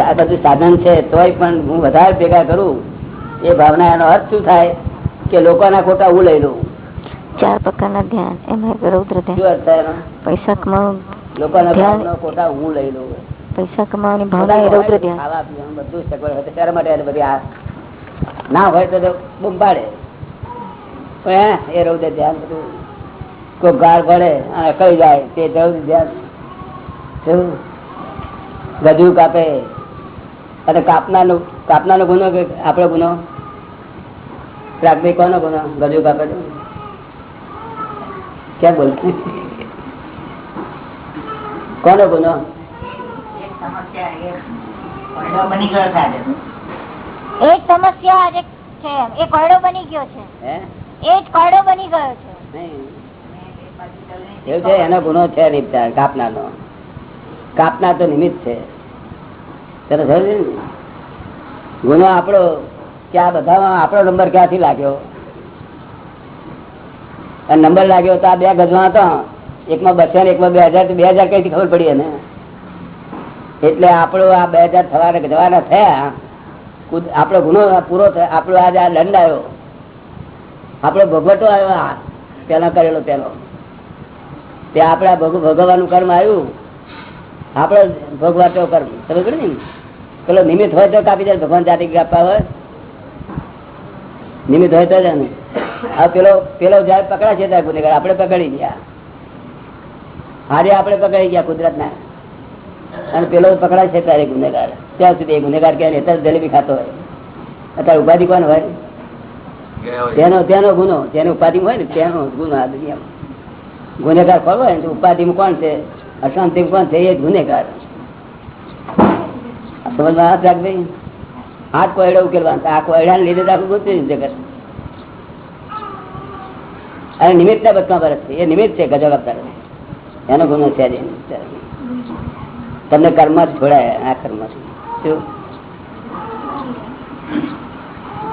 આ બધું સાધન છે તોય પણ હું વધારે ભેગા કરું એ ભાવના એનો અર્થ શું થાય કે લોકોના ખોટા હું લઈ લઉં ચાર પ્રકારના ધ્યાન એમાં રૌદ્ર ધ્યાન? પૈસા કમાવું લોકોના. ભાવના ખોટા હું લઈ લઉં પૈસા કમાવાની ભાવના એ રૌદ્ર ધ્યાન બધું સગવડ હોય ત્યારે માટે બધી આ ના હોય તો પાડે પણ એ રૌદ્ર ધ્યાન બધું કોઈ ગાળ પડે અને કઈ જાય તે રૌદ્ર ધ્યાન શું? ગજુ કાપે અને કાપનાનો કાપનાનો ગુનો કે આપણો ગુનો? કોનો ગુનો? ગજુ કાપે ક્યાં બોલ? કોનો ગુનો? બની ગયો છે આજે. એક સમસ્યા આજે છે. એ કોયડો બની ગયો છે. હે? એ જ કોયડો બની ગયો છે. એવું છે એનો ગુનો છે નિપટાર કાપના તો નિમિત્ત છે. ગુનો આપણો કે આ બધામાં આપણો નંબર ક્યાંથી લાગ્યો? નંબર લાગ્યો તો આ બે ગજમાં હતા એકમાં બસો ને એકમાં બે હજાર બે હજાર કઈથી ખબર પડી એને? એટલે આપણો આ બે હજાર થવાના જવાના થયા આપણો ગુનો પૂરો થયો, આપણો આજે આ દંડ આવ્યો. આપણો ભગવટો આવ્યો પેલા કરેલો પેલો. તે આપણે આ ભોગ- ભોગવવાનું કર્મ આવ્યું. આપણે ભગવાતો કર્મ. સમજ ને? પેલો નિમિત્ત હોય તો કાપી જાય ભગવાન જાતે કાપવા હોય. નિમિત્ત હોય તો જ ને પેલો પેલો જયારે પકડાશે ત્યારે ગુનેગાર આપણે પકડી ગયા. હારે આપણે પકડી ગયા કુદરત ના અને પેલો પકડાશે ત્યારે ગુનેગાર. ત્યાં સુધી એ ગુનેગાર ક્યાં અત્યારે જલેબી ખાતો હોય. અત્યારે ઉપાધિ કોણ હોય? તેનો તેનો ગુનો. જેને ઉપાધિ હોય ને તેનો ગુનો આ દુનિયામાં. ગુનેગાર ખોલો હોય? ને તો ઉપાધિમાં કોણ છે? અશાંતિ કોણ છે? એ ગુનેગાર. સમજમાં હાથ હાથ કોયડો ઉકેલવાનો. આ કોયડા લીધે આખું ગોતું જગત અને નિમિત્ત ના બચવા પર છે. એ નિમિત્ત છે ગજબ અવતાર એનો ગુનો છે તમને કર્મ જ છોડાય આ કર્મ શું?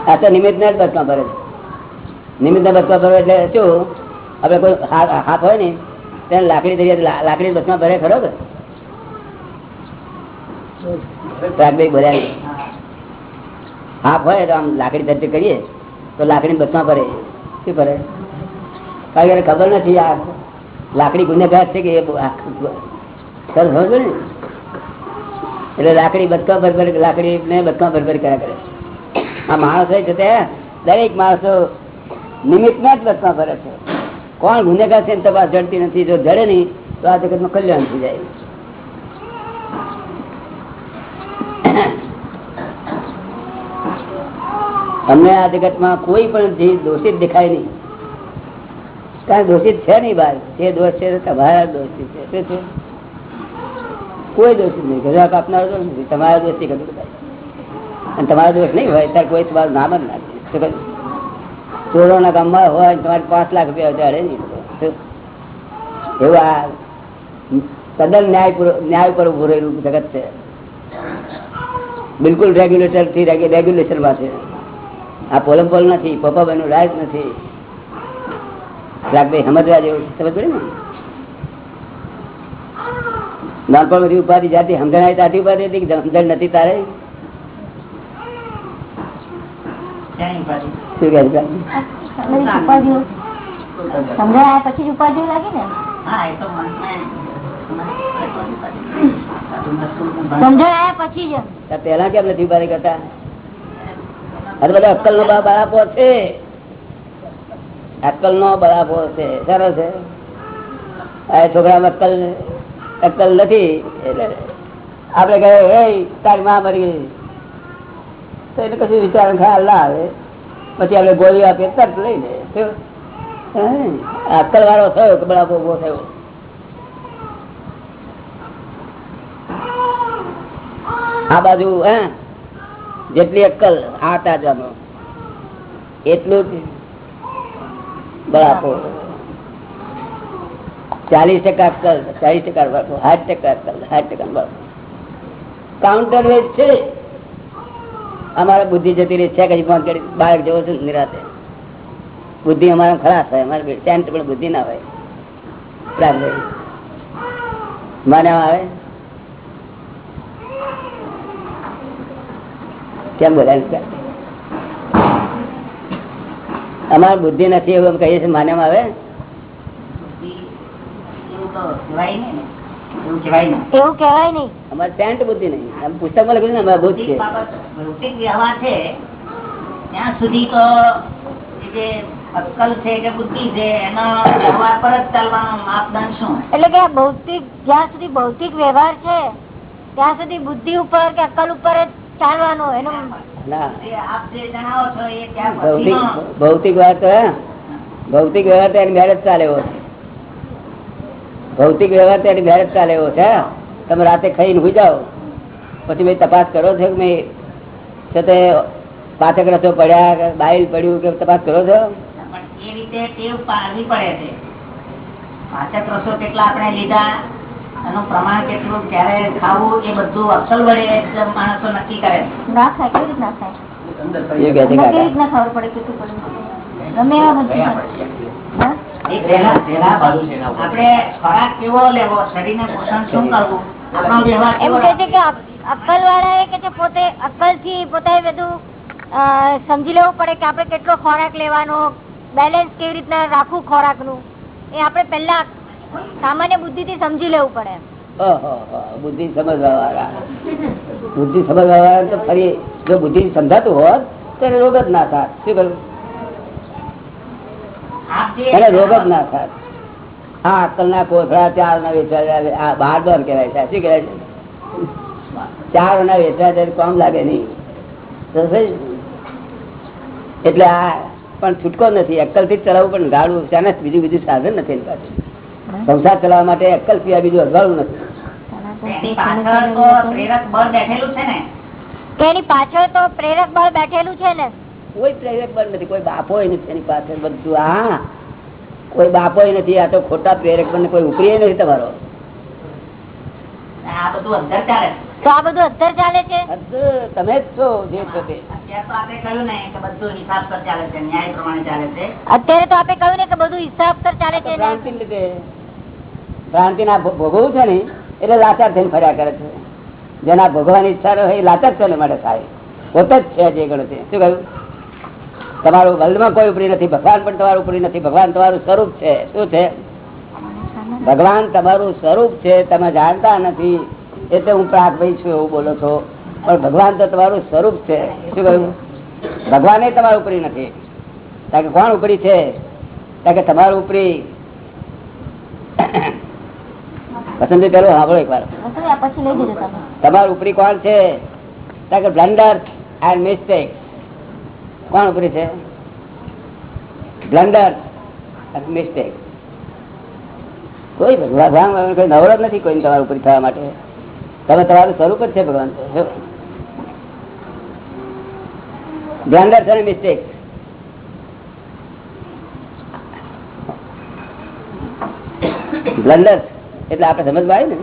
આ તો નિમિત્ત ના જ બચવા ભરે નિમિત્ત ના બચવા ભરે એટલે શું? આપડે કોઈ હાથ હોય ને, તેને લાકડી તરીકે લાકડી બચવા ભરે ખરો કે? હાફ હોય તો આમ લાકડી ધરતી કરીએ, તો લાકડી બસમાં ભરે. શું ભરે? કારણ કે ખબર નથી આ લાકડી ગુનેગાર છે કે એટલે લાકડી બચકા ભર ભર લાકડી ને બચકા ભર ભર કર્યા કરે. આ માણસ હોય છે તે દરેક માણસો નિમિત્તમાં જ બચકા ભરે છે. કોણ ગુનેગાર છે તપાસ જડતી નથી, જો જડે નહીં, તો આ જગતનું કલ્યાણ થઈ જાય. અમને આ જગતમાં કોઈ પણ જીવ દોષિત દેખાય નહીં. કારણ દોષિત છે નહીં બાર જે દોષ છે તમારા દોષિત છે. શું કોઈ દોષિત નહીં. ગજા કાપનારો દોષ નથી. તમારા દોષથી કશું કદાચ અને તમારો દોષ નહીં હોય ત્યારે કોઈ તમારું નામ જ નાખે? ચોરોના ગામમાં હોય તમારે પાંચ લાખ રૂપિયા વધારે નહીં એવું આ તદ્દન ન્યાય ન્યાય પર ઉભું રહેલું જગત છે. બિલકુલ રેગ્યુલેટરથી રેગ્યુલેશનમાં છે. આ પોલમ પોલ નથી પપ્પા નું રાઈટ નથી. રાગભાઈ સમજવા જેવું સમજ પડે ને? નાનપણ બધી ઉપાધિ જાતિ સમજણ તાતી ઉપાધિ હતી કે સમજણ નથી તારે? ઉપાધિ? પછી જ ઉપાધિઓ લાગે ને? સમજણ આયા પછી પહેલા કેમ નથી ઉપાધિ કરતા? અરે બધા અક્કલ નો બરાબો છે. અક્કલ નો બરાબો છે. સરસ છે. આ છોકરામાં અક્કલ અક્કલ નથી. એટલે આપડે કહે તારી માં મરી ગઈ. તો એટલે કશું વિચાર ખ્યાલ ના આવે. પછી આપણે ગોળી આપીએ, તરત લઈ લે? અક્કલ વાળો થયો કે બરાબર ઊભો થયો? આ બાજુ, હે? જેટલી અક્કલ આ તાજાનો. એટલું જ બરાબર. ચાલીસ ટકા અક્કલ, ચાલીસ ટકા બરાબર સાઠ ટકા અક્કલ, સાઠ ટકા બરાબર કાઉન્ટર વેજ છે. અમારે બુદ્ધિ જતી રહી છે કઈ ફોન કરી બાળક જવો છું નિરાતે બુદ્ધિ અમારે ખરાબ હોય, અમારે ટેન્ટ પણ બુદ્ધિ ના હોય. મને આવે? કેમ બોલાય? અમારે બુદ્ધિ નથી એવું એમ કહીએ છીએ માન્યમાં આવે? એવું તો નહીં ને એવું કહેવાય નહીં. એવું કહેવાય નહીં અમારે સેન્ટ બુદ્ધિ નહીં. આમ પુસ્તકમાં લખ્યું અમારે બુદ્ધ છે. ભૌતિક વ્યવહાર છે ત્યાં સુધી તો જે અક્કલ છે કે બુદ્ધિ છે એનો વ્યવહાર પર જ ચાલવાનો માપદંડ શું? એટલે કે ભૌતિક જ્યાં સુધી ભૌતિક વ્યવહાર છે ત્યાં સુધી બુદ્ધિ ઉપર કે અક્કલ ઉપર જ ચાલવાનું એનું ભૌતિક ભૌતિક વ્યવહાર તો ભૌતિક વ્યવહાર તો એની મેરેજ ચાલે એવો છે. ભૌતિક વ્યવહાર તો એની મેરેજ ચાલે એવો છે. તમે રાતે ખાઈને હુઈ જાઓ. પછી ભાઈ તપાસ કરો છો કે ભાઈ છે તે પાચક રસો પડ્યા કે બાઈલ પડ્યું કે તપાસ કરો છો? એ રીતે ટેવ પાડવી પડે છે. પાચક રસો કેટલા આપણે લીધા? એનું પ્રમાણ કેટલું ક્યારે ખાવું એ બધું અક્કલ વડે માણસો નક્કી કરે ના ખાય કેવી રીતના ખાય એ કહે છે એમાં કેવી રીતના ખબર પડે કેટલું પડે ગમે એવા બુદ્ધિ હા? એ પહેલા પહેલા આપણે ખોરાક કેવો લેવો શરીરને પોષણ શું કરવું? એમ કે છે કે અક્કલ વાળા એ કે છે પોતે અક્કલથી પોતે બધું સમજી લેવું પડે કે આપણે કેટલો ખોરાક લેવાનો બેલેન્સ કેવી રીતના રાખવું ખોરાકનું એ આપણે પહેલા સામાન્ય બુદ્ધિ થી સમજી લેવું પડે બુદ્ધિ સમજવા વાળા બુદ્ધિ સમજવા વાળા તો ફરી જો બુદ્ધિ સમજાતું હોત, તો રોગ જ ના થાત. શું કરું એને રોગ જ ના થાત. હા અક્કલ ના કોથળા ચાર ના વેચવા આ બાર દર કહેવાય છે. શું કહેવાય છે? ચાર ના વેચવા કોમ લાગે નહીં. એટલે આ પણ છૂટકો નથી. અક્કલથી ચલાવવું પણ ગાડું ત્યાં બીજું બીજું સાધન નથી એની પાસે. સંસાર ચલાવવા માટે અક્કલ સિવાય બીજું અજવાળું નથી. એની પાછળ તો પ્રેરક બળ બેઠેલું છે ને. કે એની પાછળ તો પ્રેરક બળ બેઠેલું છે ને. કોઈ પ્રેરક બળ નથી કોઈ બાપો નથી એની પાછળ બધું. હા કોઈ બાપો નથી આ તો ખોટા પ્રેરક બળ કોઈ ઉપરી નથી તમારો. આ બધું અંદર ચાલે છે. તો આ બધું અત્તર ચાલે છે? તમે જ છો જે છો તે. અત્યારે તો આપણે કહ્યું ને કે બધું હિસાબ પર ચાલે છે ન્યાય પ્રમાણે ચાલે છે. અત્યારે તો આપણે કહ્યું ને કે બધું હિસાબ સર ચાલે છે ભ્રાંતિ ના ભોગવવું છે ને એટલે લાચાર થઈને ફર્યા કરે છે. જેના ભોગવાની ઈચ્છા હોય એ લાચાર છે માટે થાય. પોતે જ છે જે ગણું છે. શું કહ્યું? તમારું વર્લ્ડમાં કોઈ ઉપરી નથી ભગવાન પણ તમારું ઉપરી નથી. ભગવાન તમારું સ્વરૂપ છે. શું છે? ભગવાન તમારું સ્વરૂપ છે તમે જાણતા નથી. એટલે હું પ્રાગભાઈ છું એવું બોલો છો. પણ ભગવાન તો તમારું સ્વરૂપ છે. શું કહ્યું? ભગવાન એ તમારું ઉપરી નથી. કારણ કે કોણ ઉપરી છે? કારણ કે તમારું ઉપરી. પસંદી પેલો સાંભળો એક વાર તમારું ઉપરી કોણ છે? કારણ કે બ્લન્ડર એન્ડ મિસ્ટેક કોણ ઉપરી છે? બ્લન્ડર મિસ્ટેક કોઈ ભગવાન નવરો નથી કોઈ તમારા ઉપરી થવા માટે. તમે તમારું સ્વરૂપ જ છે ભગવાન. બ્લન્ડર અને મિસ્ટેક બ્લન્ડર એટલે આપણે સમજવા આવી ને.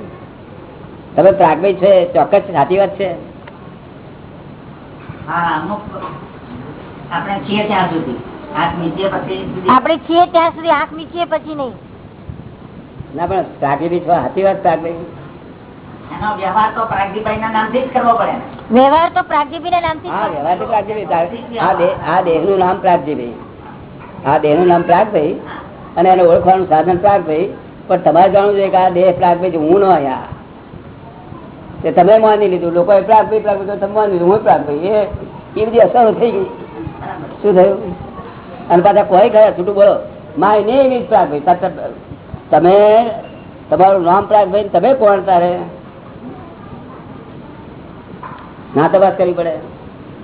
તમે પ્રાગભાઈ છે ચોક્કસ સાચી વાત છે. આપણે છીએ ત્યાં સુધી. હાથ નીચે પછી આપણે છીએ ત્યાં સુધી આંખ મીચીએ પછી નહીં. ના પણ પ્રાગી છો સાચી વાત પ્રાગભાઈ વ્યવહાર તો પ્રાગજીભાઈ ના નામથી જ કરવો પડે વ્યવહાર તો પ્રાગજીભી ના નામથી હા વ્યવહાર તો પ્રાગજીભાઈ આ દેહ આ નામ પ્રાગજીભાઈ. આ દેહનું નામ પ્રાગભાઈ અને એને ઓળખવાનું સાધન પ્રાગભાઈ. પણ તમારે જાણવું જોઈએ કે આ દેહ પ્રાગભાઈ હું ન આયા તે તમે માની લીધું. લોકોએ પ્રાગભાઈ પ્રાગભાઈ તો તમે માની લીધું. હું પ્રાગભાઈ. એ એ બધી અસર થઈ ગઈ. શું થયું? અને પાછા કોઈ ગયા છૂટું બોલો. માય નહીં ઇઝ પ્રાગભાઈ. તમે તમારું નામ પ્રાગભાઈ તમે કોણ તારે? ના તપાસ કરવી પડે.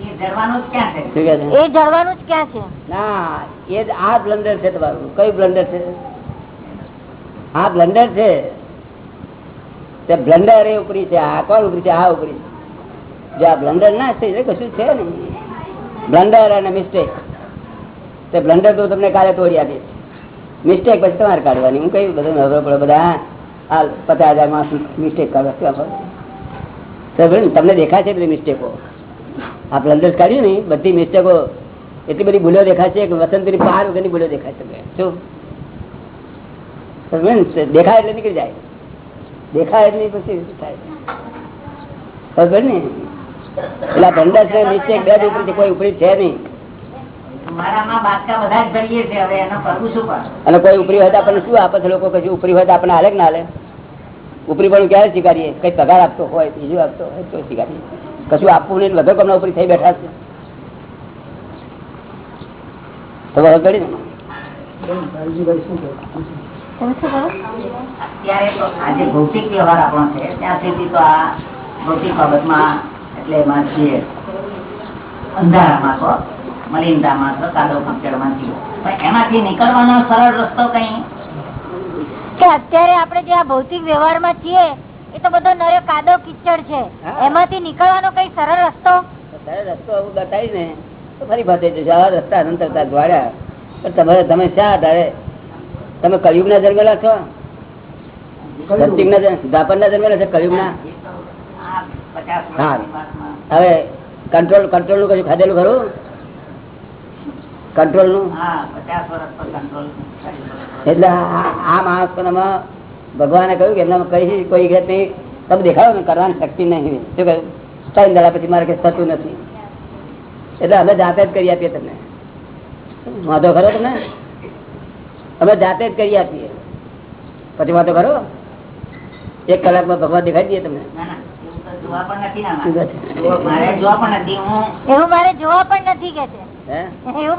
એ જરવાનું જ ક્યાં છે? શું કહે છે? એ જળવાનું જ ક્યાં છે? ના એ આ બ્લન્ડર છે તમારું. કયું બ્લન્ડર છે? આ બ્લન્ડર છે. તે બ્લન્ડર એ ઉપરી છે. આ કોણ ઉપરી છે? આ ઉપરી. જો આ બ્લન્ડર ના છે કશું છે ને બ્લન્ડર અને મિસ્ટેક તે બ્લન્ડર તો તમને કાલે તોડી આપીશ. મિસ્ટેક પછી તમારે કાઢવાની. હું કઈ બધું પડે બધા? આ પચાસ હજારમાં મિસ્ટેક ભાઈ તમને દેખાય છે બધી મિસ્ટેકો આ બ્લન્ડર કાઢ્યું ને બધી મિસ્ટેકો એટલી બધી ભૂલો દેખાય છે કે વસંતની પાર વગરની ભૂલો દેખાય શું? દેખાય એટલે નીકળી જાય. દેખાય એટલે પછી થાય? ખબર ને? પેલા ભંડસ ને મિસ્ટેક બે ઉપરી કોઈ ઉપરી છે નહીં. છે અને કોઈ ઉપરી હોય તો આપણને શું આપે છે? લોકો કશું ઉપરી હોય તો આપણને હાલે કે ના હાલે? ઉપરી ક્યારે સ્વીકારીએ? કઈ પગાર આપતો હોય, બીજું આપતો હોય, તો સ્વીકારીએ. કશું આપવું નહીં વગર કોમના ઉપરી થઈ બેઠા છે. એટલે એમાં છીએ. અંધારામાં તો, મલિનતામાં તો એમાંથી નીકળવાનો સરળ રસ્તો કઈ કે અત્યારે આપણે જે આ ભૌતિક વ્યવહારમાં છીએ એ તો બધો નરે કાદો કિચડ છે. એમાંથી નીકળવાનો કઈ સરળ રસ્તો? તારે રસ્તો આવું બતાવી ને તો ફરી ફસાઈ જશે આ રસ્તા અનંતરતા દ્વાડ્યા પણ તમારે તમે શા આધારે? તમે કયુગ ના જન્મેલા છો સત્યુગ ના જાપાન ના જન્મેલા છે કયુગ ના હા. હવે કંટ્રોલ કંટ્રોલનું કશું ખાધેલું ખરું? કંટ્રોલનું? હા પચાસ વર્ષ પર કંટ્રોલ એટલે આ માણસ ભગવાને કહ્યું કે એમના કઈ કોઈ જાતની તમે દેખાડો ને કરવાની શક્તિ નહીં શું કહ્યું? ત્રણ દાડા પછી મારે કઈ થતું નથી. એટલે અમે જાતે જ કરી આપીએ તમને. વાંધો ખરો તમે અમે જાતે જ કરી આપીએ. પછી વાંધો ખરો? એક કલાકમાં ભગવાન દેખાડી દઈએ તમને. ના ના એવું તો જોવા પણ નથી જોવા પણ નથી. હું મારે જોવા પણ નથી કે છે. કલાકમાં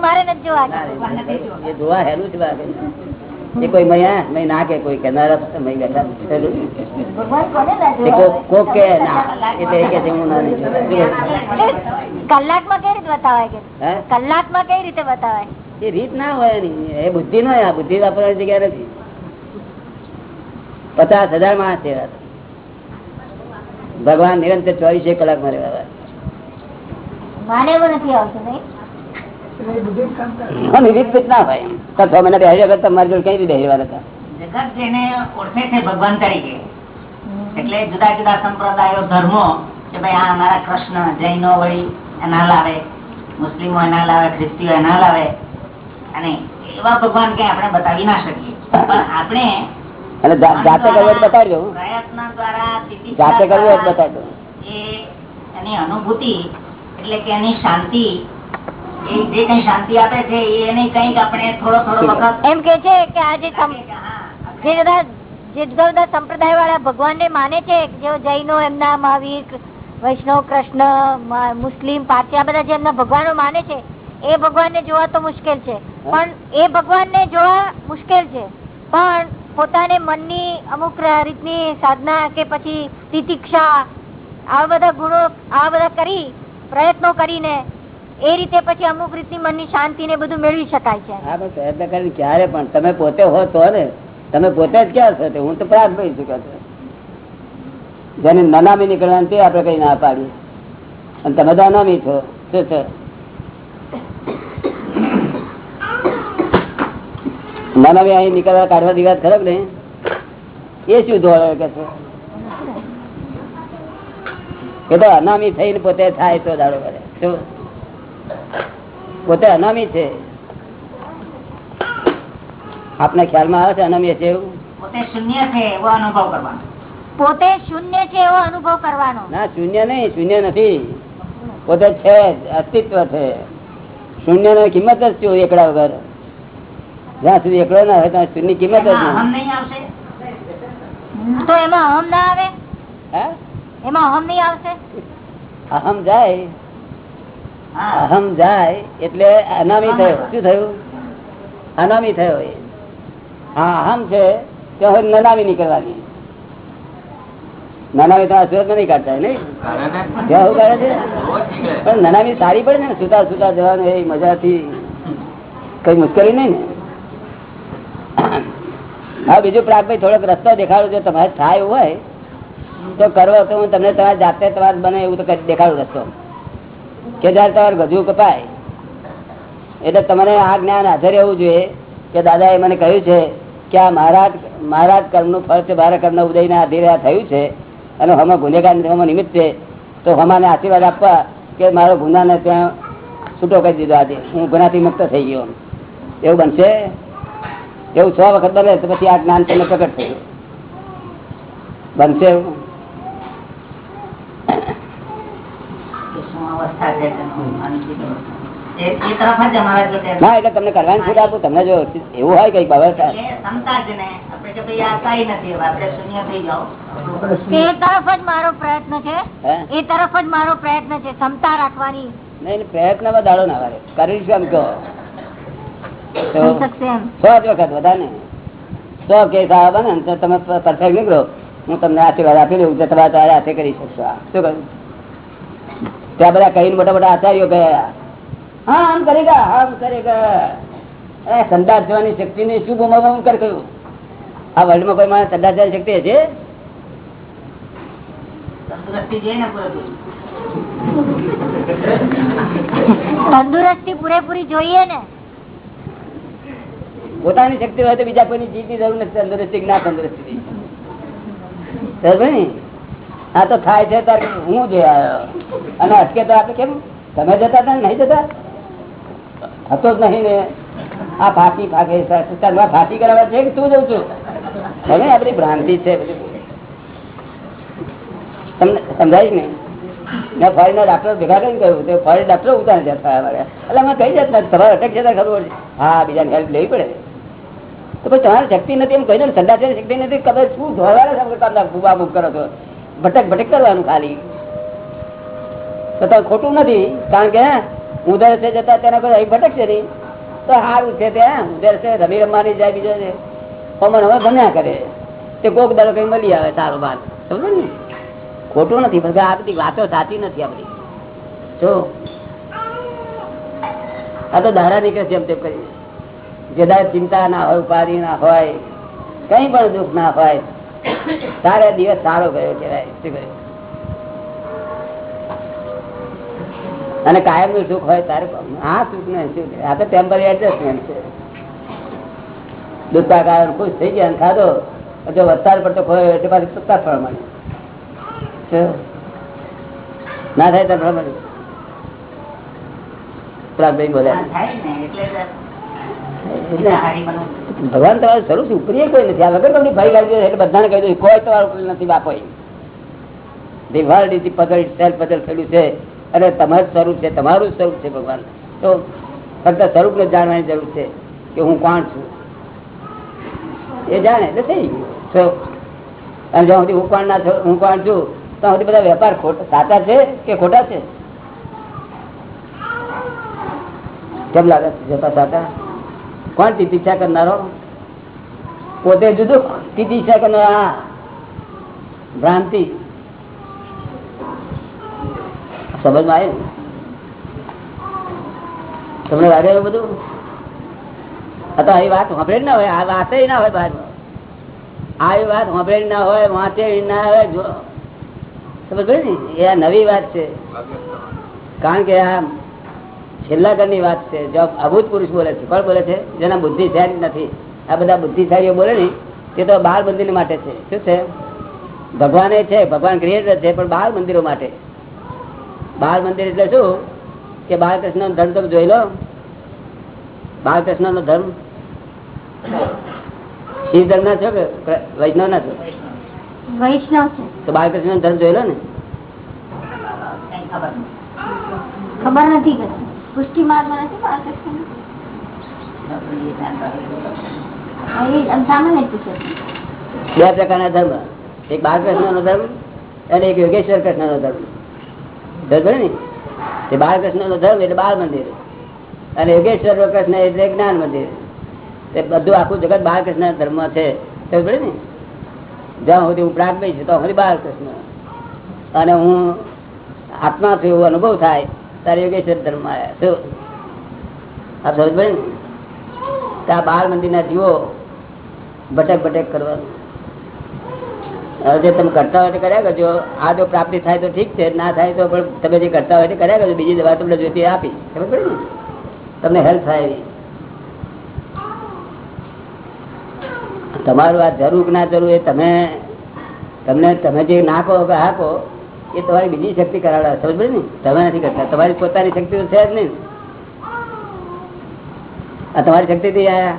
કઈ રીતે બતાવાય? કલાકમાં એ ના હોય એની. એ બુદ્ધિ નો હોય. બુદ્ધિ વાપરવાની જગ્યા નથી. પચાસ હજાર માણસ છે એવા. ભગવાન નિરંતર ચોવીસે કલાકમાં રહેવા રીત ના ભાઈ તો છ મહિના બેહરી વગર તમારી જોડે કઈ રીતે બેહરવા હતા જગત જેને ઓળખે છે ભગવાન તરીકે એટલે જુદા જુદા સંપ્રદાયો ધર્મો કે ભાઈ આ અમારા કૃષ્ણ જૈનો વળી એના લાવે મુસ્લિમો એના લાવે ખ્રિસ્તીઓ એના લાવે અને એવા ભગવાન કઈ આપણે બતાવી ના શકીએ. પણ આપણે અને જાતે કરવું હોય બતાવી દઉં પ્રયત્ન દ્વારા જાતે કરવું હોય બતાવી દઉં એ એની અનુભૂતિ એટલે કે એની શાંતિ એમ કે છે કે આ જે સંપ્રદાય વાળા ભગવાન ને માને છે જે જૈનો એમના મહાવીર વૈષ્ણવ કૃષ્ણ મુસ્લિમ પારસી આ બધા જે એમના ભગવાનો માને છે એ ભગવાન ને જોવા તો મુશ્કેલ છે. પણ એ ભગવાન ને જોવા મુશ્કેલ છે. પણ પોતાને મનની અમુક રીતની સાધના કે પછી તિતિક્ષા આવા બધા ગુણો આવા બધા કરી પ્રયત્નો કરીને એ રીતે પછી અમુક રીતની મનની શાંતિ ને બધું મેળવી શકાય છે. હા બસ પ્રયત્ન કરીને ક્યારે પણ? તમે પોતે હો તો ને, તમે પોતે જ ક્યાં છો? હું તો પ્રાગ ભાઈ ચુક્યો છું. જેને નનામી નીકળવાનું તે આપણે કઈ ના પાડીએ. અને તમે તો અનામી છો. શું છે? નનામી અહીં નીકળવા કાઢવા દીવા ખરો ને? એ શું ધોળે કે છે? એ તો અનામી થઈને પોતે થાય તો દાડો કરે. શું? પોતે અનામી છે. આપને ખ્યાલમાં આવે છે અનામી છે એવું? પોતે શૂન્ય છે એવો અનુભવ કરવાનો. પોતે શૂન્ય છે એવો અનુભવ કરવાનો. ના શૂન્ય નહીં શૂન્ય નથી. પોતે છે જ, અસ્તિત્વ છે. શૂન્યની કિંમત જ શું એકડા વગર? જ્યાં સુધી એકડો ના હોય ત્યાં શૂન્ય કિંમત જ નહીં. તો એમાં અહમ ના આવે? હા? એમાં અહમ નહીં આવશે? અહમ જાય. અહમ જાય એટલે અનામી થયો. શું થયું? અનામી થયો એ. હા અહમ છે તો હવે નનામી નીકળવાની. નનામી તો સુરત નહીં કાઢતા નહીં? ત્યાં કરે છે? પણ નનામી સારી પડે ને સુતા સુતા જવાનું એ મજાથી. કઈ મુશ્કેલી નહીં ને. હા બીજું પ્રાગભાઈ થોડોક રસ્તો દેખાડું જો તમારે થાય હોય તો કરવો તો હું તમને તમારે જાતે તમારે બને એવું તો કરી દેખાડું રસ્તો. કે જયારે તમારે ગજુ કપાય. એટલે તમારે આ જ્ઞાન હાજર રહેવું જોઈએ કે દાદા એ મને કહ્યું છે કે આ મહારાજ મહારાજ કર્મનું ફળ છે મારા કર્મના ઉદયના આધીરે આ થયું છે અને હમે ગુનેગાર નિમિત્ત છે. તો હમાને આશીર્વાદ આપવા કે મારો ગુનાને ત્યાં છૂટો કરી દીધો આજે. હું ગુનાથી મુક્ત થઈ ગયો. એવું બનશે? એવું છ વખત બને તો પછી આ જ્ઞાન તમને પ્રગટ થયું બનશે એવું શું અવસ્થા છે તેનું માનસિક અવસ્થા. એ એ તરફ જ અમારે જો કે- ના એટલે તમને કરવાની છૂટ આપું તમને જો એવું હોય કઈ નથી હવે આપણે શૂન્ય થઈ જાઓ. એ તરફ જ મારો પ્રયત્ન છે. એ તરફ જ મારો પ્રયત્ન છે ક્ષમતા રાખવાની. નહીં પ્રયત્નમાં દાડો ના વારે કરીશું એમ કહો? સો જ વખત વધારે સો કેસ આવે બને ને તો તમે પરફેક્ટ નીકળો. હું તમને આશીર્વાદ આપી દઉં તમારે તમારે હાથે કરી શકશો. શું કહ્યું? ત્યાં બધા કહીને મોટા મોટા આચાર્યો ગયા હા આમ કરેગા આમ કરેગા એ સંદાસ જવાની શક્તિ ને શું બુમાબુમ કર કહ્યું. આ વર્લ્ડમાં કોઈ માણસ સંદાસ જવાની શક્તિ છે તંદુરસ્તી પૂરેપૂરી જોઈએ ને. પોતાની શક્તિ હોય તો બીજા કોઈની જીતની જરૂર નથી તંદુરસ્તી ના તંદુરસ્તી? આ તો થાય છે, તાર હું જે આવ્યો? અને અટકે તો આપડે કેમ? તમે જતા હતા નહીં જતા? હતો જ નહીં ને. આ ફાંકે તારે ફાંસી કરાવવા છે કે તું જઉં છું? હવે આપડી ભ્રાંતિ છે સમજાય ને? મેં ફરીના ડાક્ટર ભેગા કરીને કહ્યું ફરી ડાક્ટરો ઉતારે અમારે એટલે અમે કહી જતા તમારે અટક જતા ખબર હા, બીજાની હેલ્પ લેવી પડે. તો પછી તમારી શક્તિ નથી એમ કહીને ઠંડા શક્તિ નથી. કદાચ શું ધોવાના તમે ભૂબા ભૂબ કરો છો. ભટક ભટક કરવાનું ખાલી. તો ખોટું નથી, કારણ કે ઉધર છે જતા તેના કોઈ અહીં ભટકશે નહીં. તો સારું છે ત્યાં ઉધર છે, રમી રમવાની જાય બીજો છે. કોમન હવે ભણ્યા કરે. તે કોક દાડો કઈ મળી આવે સારો બાર સમજો ને? ખોટું નથી, પણ આ બધી વાતો સાચી નથી આ બધી જો. આ તો દારા નીકળે છે એમ તેમ કરી જે દાડે ચિંતા ના હોય, ઉપાધિ ના હોય, કઈ પણ દુઃખ ના હોય તારે દિવસ સારો ગયો અને કાયમનું સુખ હોય તારે આ સુખ ને શું આ તો ટેમ્પરરી એડજસ્ટમેન્ટ છે. દુઃખા કારણ ખુશ થઈ ગયા ખાધો. જો વરસાદ પડતો ખોયો એટલે પાછી સત્તા ફળ મળે. ના થાય તો ફળ મળે. પ્રહલાદભાઈ બોલ્યા. ભગવાન તમારું સ્વરૂપ ઉપરી કોઈ નથી. આ વગર તમને ભય લાગી એટલે બધાને કહી દઉં, કોઈ તમારું ઉપરી નથી, બાપો. The world is puzzle self puzzle થયેલું છે અને તમારું સ્વરૂપ છે, તમારું સ્વરૂપ છે ભગવાન. તો ફક્ત સ્વરૂપને જાણવાની જરૂર છે કે હું કોણ છું. એ જાણે એટલે થઈ ગયું. અને હું કોણ ના હું કોણ છું, ત્યાં સુધી બધા વેપાર ખોટા, સાચા છે કે ખોટા છે? કેમ લાગે છે? જતા સાચા? કોણ તિતિક્ષા કરનારો? પોતે જુદું. તિતિક્ષા કરનારો આ ભ્રાંતિ. સમજમાં આવે ને? તમને લાગે એવું બધું? અથવા આવી વાત સાંભળે ના હોય, આ વાત ના હોય બહાર. આવી વાત સાંભળે ના હોય, વાંચે ના હોય, જો. સમજ ને? એ આ નવી વાત છે. કારણ કે આ છેલ્લા ઘરની વાત છે. જો અભૂત પુરુષ બોલે છે કોણ બોલે છે? જેના બુદ્ધિશાળી નથી. આ બધા બુદ્ધિશાળીઓ બોલે ને તે તો બાળ મંદિર માટે છે. શું છે? ભગવાન છે ભગવાન ક્રિએટર છે પણ બાળ મંદિરો માટે. બાળ મંદિર એટલે શું? કે બાળકૃષ્ણ નો ધર્મ તમે જોઈ લો. બાળકૃષ્ણ નો ધર્મ. શિવ ધર્મ ના છો કે વૈષ્ણવ ના છો? વૈષ્ણવ તો બાળકૃષ્ણ નો ધર્મ જોઈ લો ને. ખબર નથી. પુષ્ટિ માર્ગમાં નથી આમ સામાન્ય પૂછે બે પ્રકારના ધર્મ. એક બાળકૃષ્ણ નો ધર્મ અને એક યોગેશ્વર કૃષ્ણ નો ધર્મ. બરાબર ને? બાળકૃષ્ણ નો ધર્મ એટલે બાળ મંદિર. અને યોગેશ્વર કૃષ્ણ એટલે જ્ઞાન મંદિર. એ બધું આખું જગત બાળકૃષ્ણ ધર્મ છે. ખબર ને? જ્યાં સુધી હું પ્રાગભાઈ છું તો સુધી બાળકૃષ્ણ અને હું આત્મા એવો અનુભવ થાય. ત્યારે યોગેશ્વર ધર્મ આવ્યા શું? આ સમજ ને? તો આ બાળ મંદિરના જીવો ભટક ભટક કરવાનું. હવે જે તમે કરતા હોય તો કર્યા કરજો. આ જો પ્રાપ્તિ થાય તો ઠીક છે, ના થાય તો પણ તમે જે કરતા હોય તે કર્યા કરજો. બીજી દવા તમને જોઈતી આપી. ખબર પડે તમને હેલ્પ થાય તમારું આ જરૂર ના જરૂર એ તમે, તમને, તમે જે ના કે આપો એ તમારી બીજી શક્તિ કરાવડા સમજ ને? તમે નથી કરતા. તમારી પોતાની શક્તિ તો છે જ નહીં. આ તમારી શક્તિ થી આયા?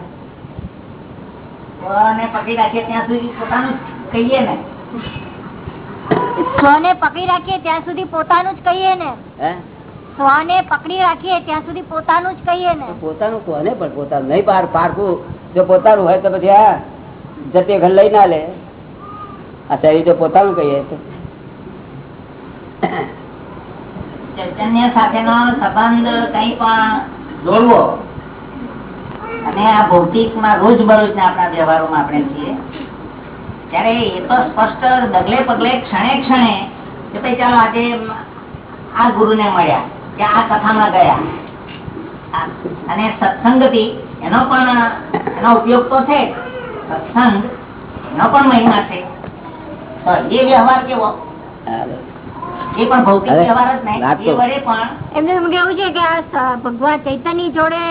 પકડી રાખીએ ત્યાં સુધી પોતાનું જ કહીએ ને. સ્વને પકડી રાખીએ ત્યાં સુધી પોતાનું જ કહીએ ને. સ્વને પકડી રાખીએ ત્યાં સુધી પોતાનું જ કહીએ ને. પોતાનું કોને પણ પોતાનું? નહીં પાર પારખું. જો પોતાનું હોય તો પછી આ જતે ઘર લઈ ના લે. આ શરીર જો પોતાનું કહીએ તો. ચૈતન્ય સાથેનો સંબંધ કઈ પણ જોડવો. અને આ ભૌતિકમાં રોજ ના આપણા વ્યવહારોમાં આપણે છીએ. ત્યારે એ તો સ્પષ્ટ ડગલે પગલે ક્ષણે ક્ષણે કે ભાઈ ચાલો આજે આ ગુરુને મળ્યા, કે આ કથામાં ગયા. અને સત્સંગથી એનો પણ, એનો ઉપયોગ તો છે સત્સંગ એનો પણ મહિમા છે. તો એ વ્યવહાર કેવો? એ પણ ભૌતિક વ્યવહાર જ નહીં એ વડે પણ એમને એમ કેવું છે કે આ ભગવાન ચૈતન્ય જોડે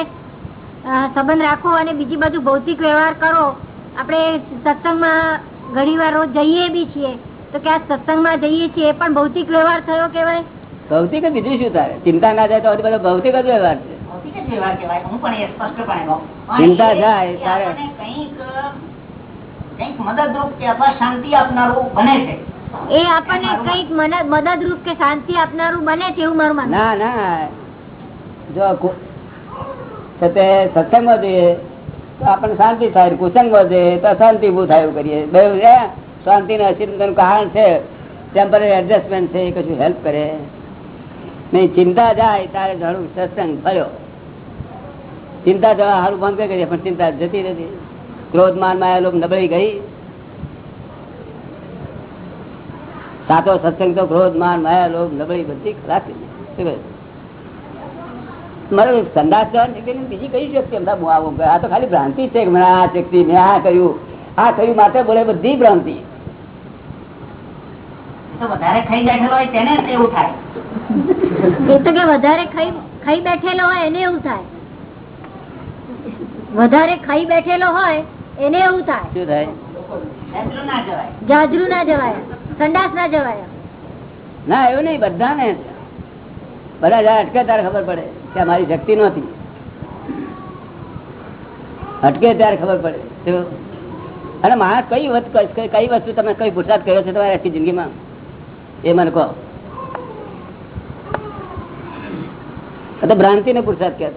સંબંધ રાખો અને બીજી બાજુ ભૌતિક વ્યવહાર કરો. આપણે સત્સંગમાં ઘણી વાર રોજ જઈએ બી છીએ. તો કે આ સત્સંગમાં જઈએ છીએ એ પણ ભૌતિક વ્યવહાર થયો કેવાય ભૌતિક જ બીજું શું થાય? ચિંતા ના જાય તો બધો ભૌતિક જ વ્યવહાર છે. ભૌતિક જ વ્યવહાર કહેવાય. હું પણ એ સ્પષ્ટપણે કહું. પણ ચિંતા જાય કંઈક મદદરૂપ કે અથવા શાંતિ આપનારું બને છે. એ આપણને કંઈક મદદરૂપ કે શાંતિ આપનારું બને છે એવું મારું માનવું. ના ના. જો તો સત્સંગમાં જઈએ તો આપણને શાંતિ થાય, કુસંગ વધે, તો શાંતિ ઉભું થાય કરીએ. છે શાંતિ ને અચિંતન કારણ છે. ટેમ્પરરી એડજસ્ટમેન્ટ છે, એ કશું હેલ્પ કરે. નહીં, ચિંતા જાય તારે જાણું સત્સંગ ફર્યો. ચિંતા જવા સારું બંધ કરીએ? પણ ચિંતા જતી નથી. ક્રોધ માનમાં નબળી ગઈ. સાચો સત્સંગ તો ક્રોધ માન માયા લોભ નબળી બધી ખરાબ? મારે સંદાસ જવાની બીજી કઈ શક્તિ એમ આવું આ તો ખાલી ભ્રાંતિ છે મને આ શક્તિ મેં આ કહ્યું આ કહ્યું માથે બોલે બધી ભ્રાંતિ. વધારે ખાઈ બેઠેલો હોય તેને એવું થાય. એ તો કે વધારે ખાઈ ખાઈ બેઠેલો હોય એને એવું થાય. વધારે ખાઈ બેઠેલો હોય એને એવું થાય. શું થાય? ના જવાય. જાજરૂ ના જવાય. સંડાસ ના જવાય. ના, એવું નહીં, બધાને. બધા જયારે અટકે ત્યારે ખબર પડે કે મારી શક્તિ નહોતી. અટકે ત્યારે ખબર પડે. અને માણસ કઈ વસ્તુ કઈ વસ્તુ તમે, કઈ પુરસાદ કર્યો છે તમારી આખી જિંદગીમાં? એ મને કહો. તો ભ્રાંતિ ને પુરસાદ કહે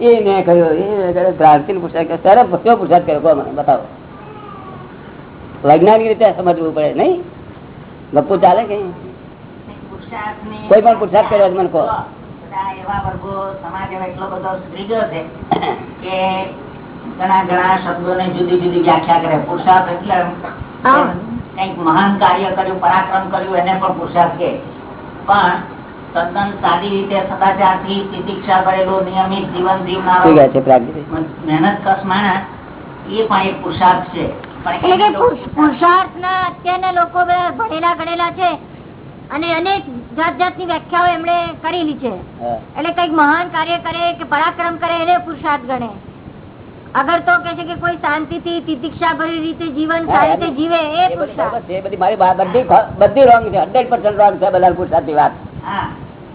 એ મેં કહ્યું, એ ભ્રાંતિ ને પુરસાદ કહ્યો ત્યારે કયો પુરસાદ કર્યો? કહો મને, બતાવો. વૈજ્ઞાનિક રીતે સમજવું પડે નહીં? ગપ્પુ ચાલે કે? કોઈ પણ પુરસાદ કર્યો મને કહો. એવા વર્ગો સમાજ એટલો બધો સુધરી છે કે ઘણા ઘણા શબ્દોને જુદી જુદી વ્યાખ્યા કરે. પુરુષાર્થ એટલે હા. મહાન કાર્ય કર્યું પરાક્રમ કર્યું એને પણ પુરુષાર્થ કે પણ તદ્દન સારી રીતે સદાચારથી તિતિક્ષા કરેલું નિયમિત જીવન જીવનારો મહેનત કસ માણસ એ પણ એક પુરુષાર્થ છે. પણ એટલે કે એને પુરુષ- પુરુષાર્થના અત્યારના લોકો ભણેલા ગણેલા છે અને અનેક જાત જાતની વ્યાખ્યાઓ એમણે કરેલી છે. એટલે કંઈક મહાન કાર્ય કરે કે પરાક્રમ કરે એને પુરુષાર્થ ગણે. અગર તો કે છે કે કોઈ શાંતિ થી તિતિક્ષા ભરી રીતે જીવન સારી રીતે જીવે એ પુરુષાર્થ. બધી મારી બધી બધી રોંગ છે હંડ્રેડ પર્સન્ટ રોંગ છે બધા પુરુષાર્થની વાત.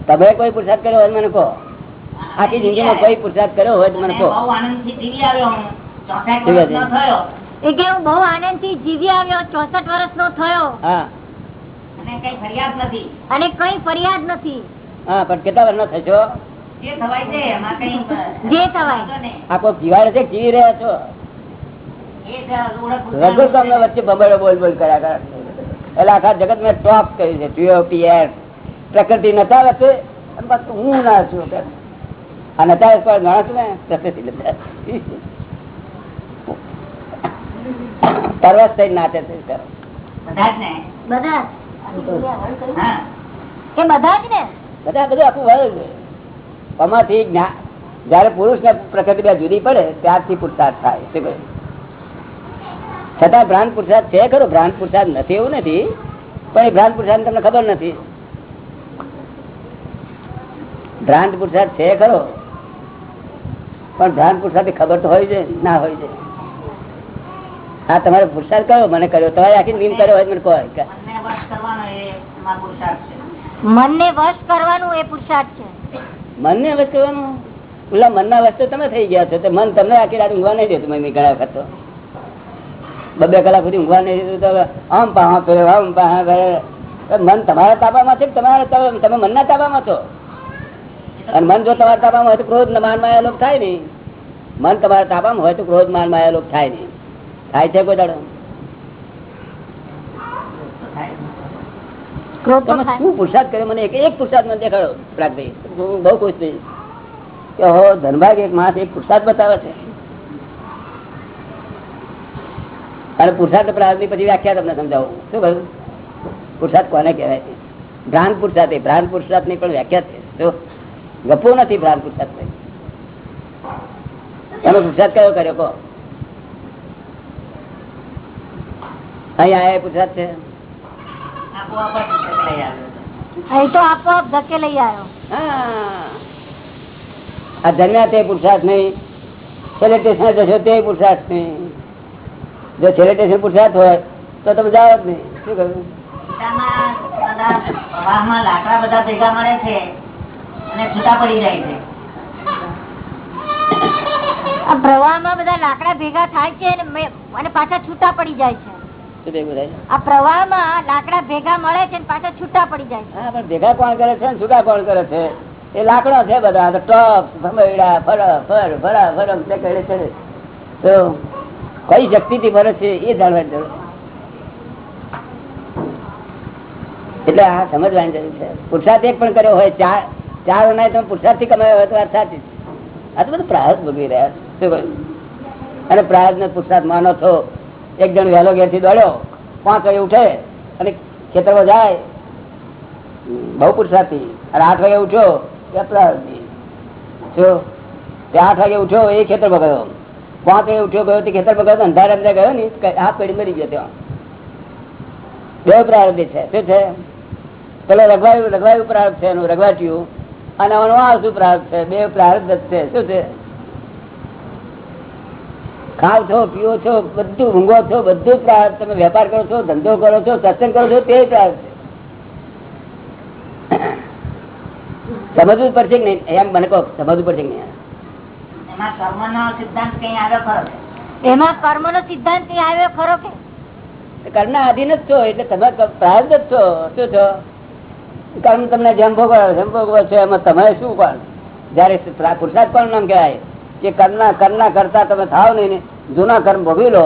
તમે કોઈ પુરુષાર્થ કર્યો હોય મને કહો. આખી જિંદગીમાં કોઈ પુરુષાર્થ કર્યો હોય મને કહો. આનંદથી આવ્યો છે? એ કે હું બહુ આનંદથી જીવી આવ્યો ચોસઠ વર્ષનો થયો અને કઈ ફરિયાદ નથી અને કઈ ફરિયાદ નથી હા પણ કેટલા વર્ષનો થશો જે થવાય છે એમાં કઈ જે થવાય. વાંધો નહીં. આ કોઈ જીવાડે છે જીવી રહ્યા છો એ જ ઓળખ રઘુ તમને વચ્ચે બબડો બોલ બોલ કર્યા કરે એટલે આખા જગત મેં ટોપ કર્યું છે પ્રકૃતિ નતા છે અને હું ના છું કે. આ નચાવે કોઈ ગણો ને પ્રકૃતિ નચાવે. પરવશ થઈ નાચે છે કરો. બધા હા. એ બધા જ ને? બધા બધું આખું વર્લ્ડ આમાંથી જયારે પુરુષ ને પ્રકૃતિ જુદી પડે ત્યારથી પુરુષાર્થ થાય. શું કહ્યું? છતાં ભ્રાંત પુરુષાર્થ છે ખરો ભ્રાંત પુરુષાર્થ નથી એવું નથી પણ એ ભ્રાંત પુરુષાર્થ તમને ખબર નથી. ભ્રાંત પુરુષાર્થ છે ખરો પણ ભ્રાંત પુરુષાર્થ ખબર તો હોય છે ના હોય છે હા તમારો પુરુષાર્થ કયો? મને કર્યો. તમારે આખી નીમ કર્યો હોય મને કહો. મનને વશ કરવાનો એ એમાં છે. મનને વશ કરવાનું એ પુરુષાર્થ છે. મનને વસ્તુ કરવાનું? પેલા મનના વસ્તુ તમે થઈ ગયા છો. તો મન તમને આખી રાત ઊંઘવા નહીં દેતું મમ્મી ઘણા વખત તો. બબે કલાક સુધી ઊંઘવા નહીં દેતું. તો આમ પાહા ફેરે આમ પાહા ફેરે. મન તમારા તાબામાં છે તમારા તમે મનના તાબામાં છો? અને મન જો તમારા તાબામાં હોય તો ક્રોધ ને માન માયા લોક થાય નહીં. મન તમારા તાબામાં હોય તો ક્રોધ માન માયા લોક થાય નહીં. થાય છે કોઈ દાડો? શું પુરસાદ કર્યો? મને એક પુરસાદ મને દેખાડો પ્રાગભાઈ. હું બહુ ખુશ થઈ કે હો ધનભાગ એક માણસ એક પુરસાદ બતાવે છે. અને પુરસાદ પ્રાર્થ પછી વ્યાખ્યા તમને સમજાવું. શું કહ્યું? પુરસાદ કોને કહેવાય છે? ભ્રાન પુરસાદ એ ભ્રાન પુરસાદની પણ વ્યાખ્યા છે. જો ગપો નથી ભ્રાન પુરસાદ તમે પુરસાદ કયો કર્યો? કહો. અહીં આયા છે? તો નહીં. છેલ્લે સ્ટેશન જશો તે નહીં. જો છેલ્લે સ્ટેશન હોય તો તમે જાઓ જ નહીં. શું કહ્યું? લાકડા બધા ભેગા મળે છે અને છૂટા પડી જાય છે આ પ્રવાહમાં બધા લાકડા ભેગા થાય છે અને પાછા છૂટા પડી જાય છે. આ પ્રવાહમાં લાકડા ભેગા મળે છે પાછા છૂટા પડી જાય હા પણ ભેગા કોણ કરે છે ને છૂટા કોણ કરે છે? એ લાકડા છે બધા ટપ ભમેડા ફર ફર ફરા ફરમ તે કરે છે તો કઈ શક્તિ થી ફરે છે એ જાણવાની જરૂર. એટલે આ સમજવાની જરૂર છે. પુરુષાર્થ એક પણ કર્યો હોય ચાર ચાર અનાય તમે પુરુષાર્થથી કમાયો હોય તો વાત સાચી આ તો બધું પ્રાર્થ ભોગવી રહ્યા અને પ્રાર્થ ને પુરુષાર્થ માનો છો એક જણ વહેલો ઘેરથી દોડ્યો, પાંચ વાગે ઉઠે અને ખેતરમાં જાય. બહુ પુરુષાર્થી અને આઠ વાગે ઉઠ્યો આઠ વાગે ઉઠ્યો, એ ખેતર ગયો પાંચ વાગે ઉઠ્યો, ગયો તે ગયો અંધારે અંદર ગયો ને હાથ પેઢી મરી ગયો ત્યાં બે પ્રારંભ છે. શું છે? પેલો રઘવાયું રઘવાયું પ્રારંભ છે, એનું રઘવાટ્યું. અને આનું શું પ્રારંભ છે? બે પ્રારંભ છે. શું છે? ખાવ છો પીવો છો બધું ઊંઘો છો બધું પ્રાર્થ તમે વેપાર કરો છો ધંધો કરો છો સત્સંગ કરો છો તે પ્રાર્થ છે. સમજવું પડશે કે નહીં? એમ મને કહો સમજવું પડશે કે નહીં? એમાં કર્મનો સિદ્ધાંત કઈ આવ્યો ખરો છે? એમાં કર્મનો સિદ્ધાંત કઈ આવ્યો ખરો કે? કર્મના અધીન જ છો એટલે તમે પ્રાર્થ જ છો શું છો? કર્મ તમને જેમ ભોગવો જેમ ભોગવો છો એમાં તમે શું પણ? જયારે પ્રા- પુરુષાર્થ કોણ નામ કહેવાય. કે કર્મના કર્મના કરતા તમે થાવ નહીં ને જૂના કર્મ ભોગવી લો.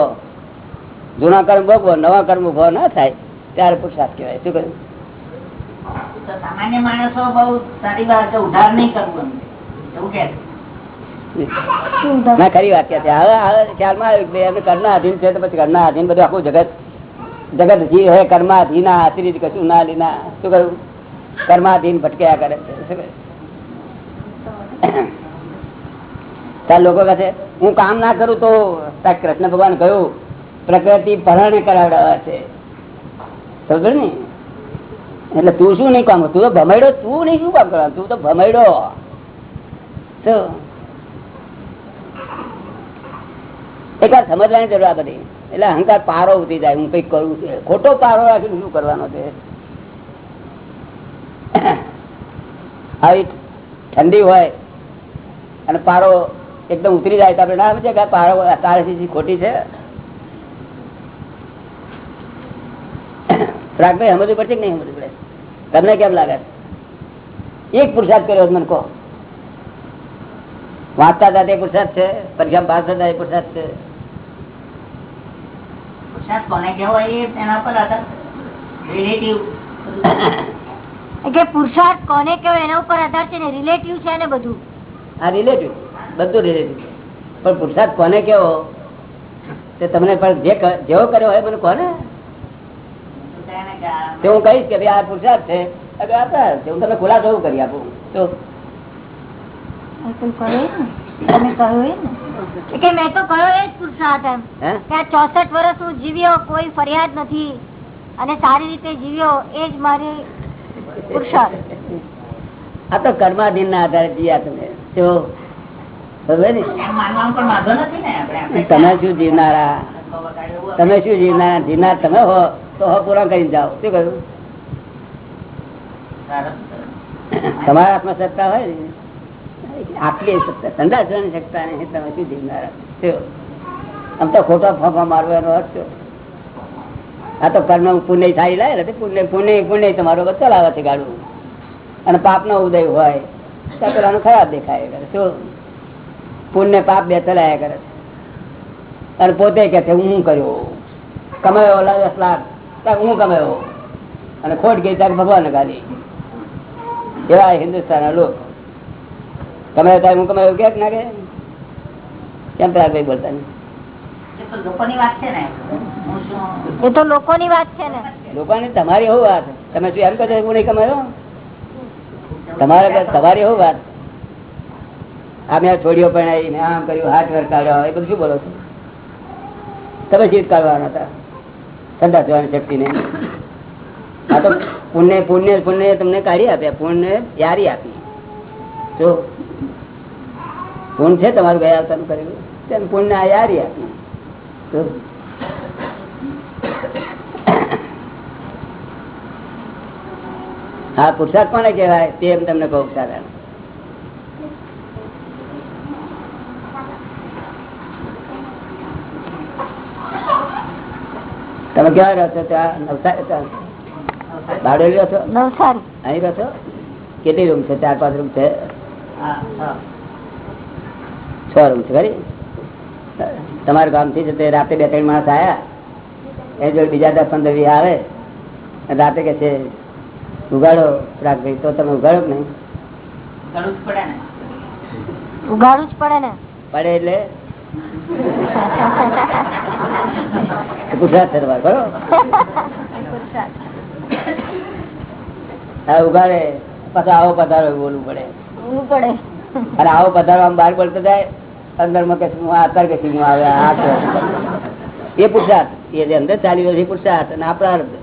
જૂના કર્મ ભોગવો નવા કર્મ ઊભો ના થાય ત્યારે પુરુષાર્થ કહેવાય. શું કહ્યું? સામાન્ય માણસો બહુ સારી વાત ઉધાર નહીં કરવું એવું કે? ના ખરી વાત કે હવે હવે ખ્યાલમાં આવ્યું કે ભાઈ આધીન છે તો પછી આધીન બધું આખું જગત જગત જી હે કર્માધીન આશ્રિત કશું ના લીના. શું કહ્યું? કર્માધીન ભટક્યા કરે છે. શું કહ્યું? તાર લોકો કહે હું કામ ના કરું તો કૃષ્ણ ભગવાન કહ્યું, પ્રકૃતિ ભરણ કરાવડાવે છે. સમજો ને? એટલે તું શું નહીં કામ તું તો ભમેડો તું નહીં શું કામ કરવાનું? તું તો ભમેડો એક વાર સમજવાની જરૂર આ બધી. એટલે અહંકાર પારો ઉતરી જાય, હું કંઈક કરું છું. ખોટો પારો રાખીને શું કરવાનો છે. આવી ઠંડી હોય અને પારો એકદમ ઉતરી જાય તો આપડે ના સમજે કે આ ખોટી છે. રાગભાઈ સમજવું પડશે કે નહીં સમજવું પડે? તમને કેમ લાગે? એક પુરુષાર્થ કર્યો મને કહો. વાંચતા હતા તે પુરુષાર્થ છે પરીક્ષા પાસ થતા એ પુરુષાર્થ છે. પુરુષાર્થ કોને કહેવાય એ એના પર આધાર રિલેટિવ કે પુરુષાર્થ કોને કેવાય એના ઉપર આધાર છે ને? રિલેટિવ છે ને બધું. આ રિલેટિવ બધું રિલેટિવ પણ પુરુષાર્થ કોને કેવો? તે તમને પણ જે જેવો કર્યો હોય મને કોને? તે હું કહીશ કે ભાઈ આ પુરુષાર્થ છે. હું તમને ખુલાસો એવું કરી આપું. તો મેં તો કયો એ જ પુરુષાર્થ એમ. ચોસઠ વર્ષ હું જીવ્યો કોઈ ફરિયાદ નથી. અને સારી રીતે જીવ્યો એ જ મારી પુરુષાર્થ. આ તો કર્માધીન ના આધારે જીયા તમે. તમે શું જીવનારા? તમે શું જીવનારા? જીવનાર તમે હો તો હો પૂરા કરી જાઓ. શું કહ્યું? તમારા હાથમાં સત્તા હોય ને? આટલી સત્તા ઠંડા જવાની સત્તા નહીં તમે શું જીવનારા? આમ તો ખોટા ફાંફા મારવાનો અર્થ આ તો કર્મ પુણ્ય થાય લાય ને પુણ્ય પુણ્ય પુણ્ય તમારો ચલાવે છે ગાડું અને પાપ નો ઉદય હોય તો પેલાનું ખરાબ દેખાય. શું? પુણ્ય પાપ બે ચલાયા કરે અને પોતે કે છે હું કર્યો? કમાયો લાખ. ત્યાં હું કમાયો? અને ખોટ ગઈ ત્યાં ભગવાન ગાલી. એવા હિન્દુસ્તાન લોકો. કમાયો ત્યારે હું કમાયો? કે ના કે. કેમ ભાઈ બોલતા નહીં? એ તો લોકોની વાત છે ને. હું શું? એ તો લોકોની વાત છે ને. લોકોને તમારી એવું વાત. તમે શું એમ કહો છો હું નહીં કમાયો? તમારે તમારી એવું વાત. આ મેં છોડીઓ પણ આમ કર્યું, હાથ વર્ક કાઢ્યો એ બધું શું બોલો છો? તમે જીત કાઢવાના હતા ઠંડા થવાની શક્તિ ને આ તો પુણ્ય પુણ્ય પુણ્ય તમને કાઢી આપ્યા પુણ્ય યારી આપી. જો પુણ્ય છે તમારું ગયા આવતાનું કરેલું, તેમ પુણ્ય આ યારી આપી. જો હા પુરુષાર્થ કોને કહેવાય? તે એમ તમને કહું સારા તમે ક્યાં રહો છો? ત્યાં નવસારી બારડોલી રહો છો? નવસારી. અહીં રહો છો? કેટલી રૂમ છે? ચાર પાંચ રૂમ છે. છ રૂમ છે ખરી? તમારા ગામથી જતે રાતે બે ત્રણ માણસ આવ્યા એ જો બીજા દસ પંદર વી આવે. રાતે કે છે ઉગાડો રાખભાઈ તો તમે ઉગાડો કે નહીં? ઉગાડવું જ પડે ને. પડે એટલે ગુજરાત સરવાર બરો હા ઉગાડે પાછા આવો પધારો બોલવું પડે. ઉગવું પડે. અને આવો પધારો આમ બહાર બોલતો જાય અંદરમાં કે શું આ અત્યારે કે શું આવે આ એ પુરુષાર્થ એ જે અંદર ચાલી રહ્યો છે પુરુષાર્થ અને આ પ્રારબ્ધ.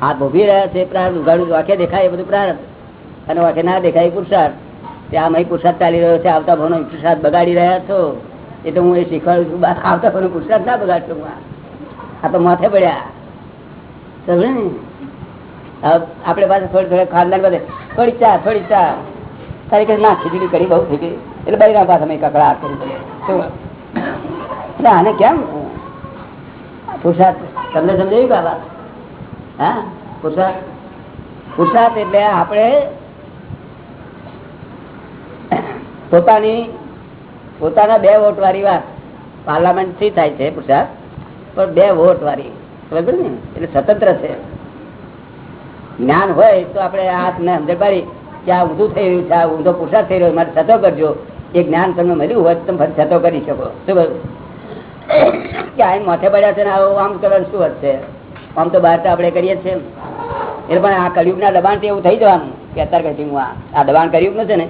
હાથ ઊભી રહ્યા છે પ્રારબ્ધ ઉઘાડું વાંખે દેખાય એ બધું પ્રારબ્ધ. અને વાંખે ના દેખાય પુરુષાર્થ ત્યાં અહીં પુરુષાર્થ ચાલી રહ્યો છે આવતા ભાવનો પુરુષાર્થ બગાડી રહ્યા છો. એ હું એ શીખવાડું છું. બા, આવતા પણ પુરુષાર્થ ના બગાડશો હું આ. તો માથે પડ્યા. સમજે ને? આપણે પાસે થોડી થોડા ખાનદાન બધે. થોડી ચા થોડી ચા. તારી ના ખીચડી કરી બહુ થઈ ગઈ એટલે ના પાસે કકડા હાથ કરી આને કેમ? પુરસાદ. તમને સમજાયું કે વાત હા? પુરસાદ. પુરસાદ એટલે આપણે પોતાની પોતાના બે વોટ વાળી વાત. પાર્લામેન્ટથી થાય છે પુરસાદ, પણ બે વોટ વાળી. સમજ ને? એટલે સ્વતંત્ર છે. જ્ઞાન હોય તો આપણે તમને સમજણ પાડી કે આ ઊંધું થઈ રહ્યું છે, આ ઊંધો પુરસાદ થઈ રહ્યો મારે છતો કરજો. એ જ્ઞાન તમને મળ્યું હોય તમે ફરી સતો કરી શકો. શું બધું કે આ માથે પડ્યા છે ને આવું આમ કરવાનું શું હશે આમ તો બહાર તો આપણે કરીએ છીએ. એટલે પણ આ કળિયુગના દબાણથી એવું થઈ જવાનું કે અત્યારે કઈ હું આ. દબાણ કર્યું નથી ને.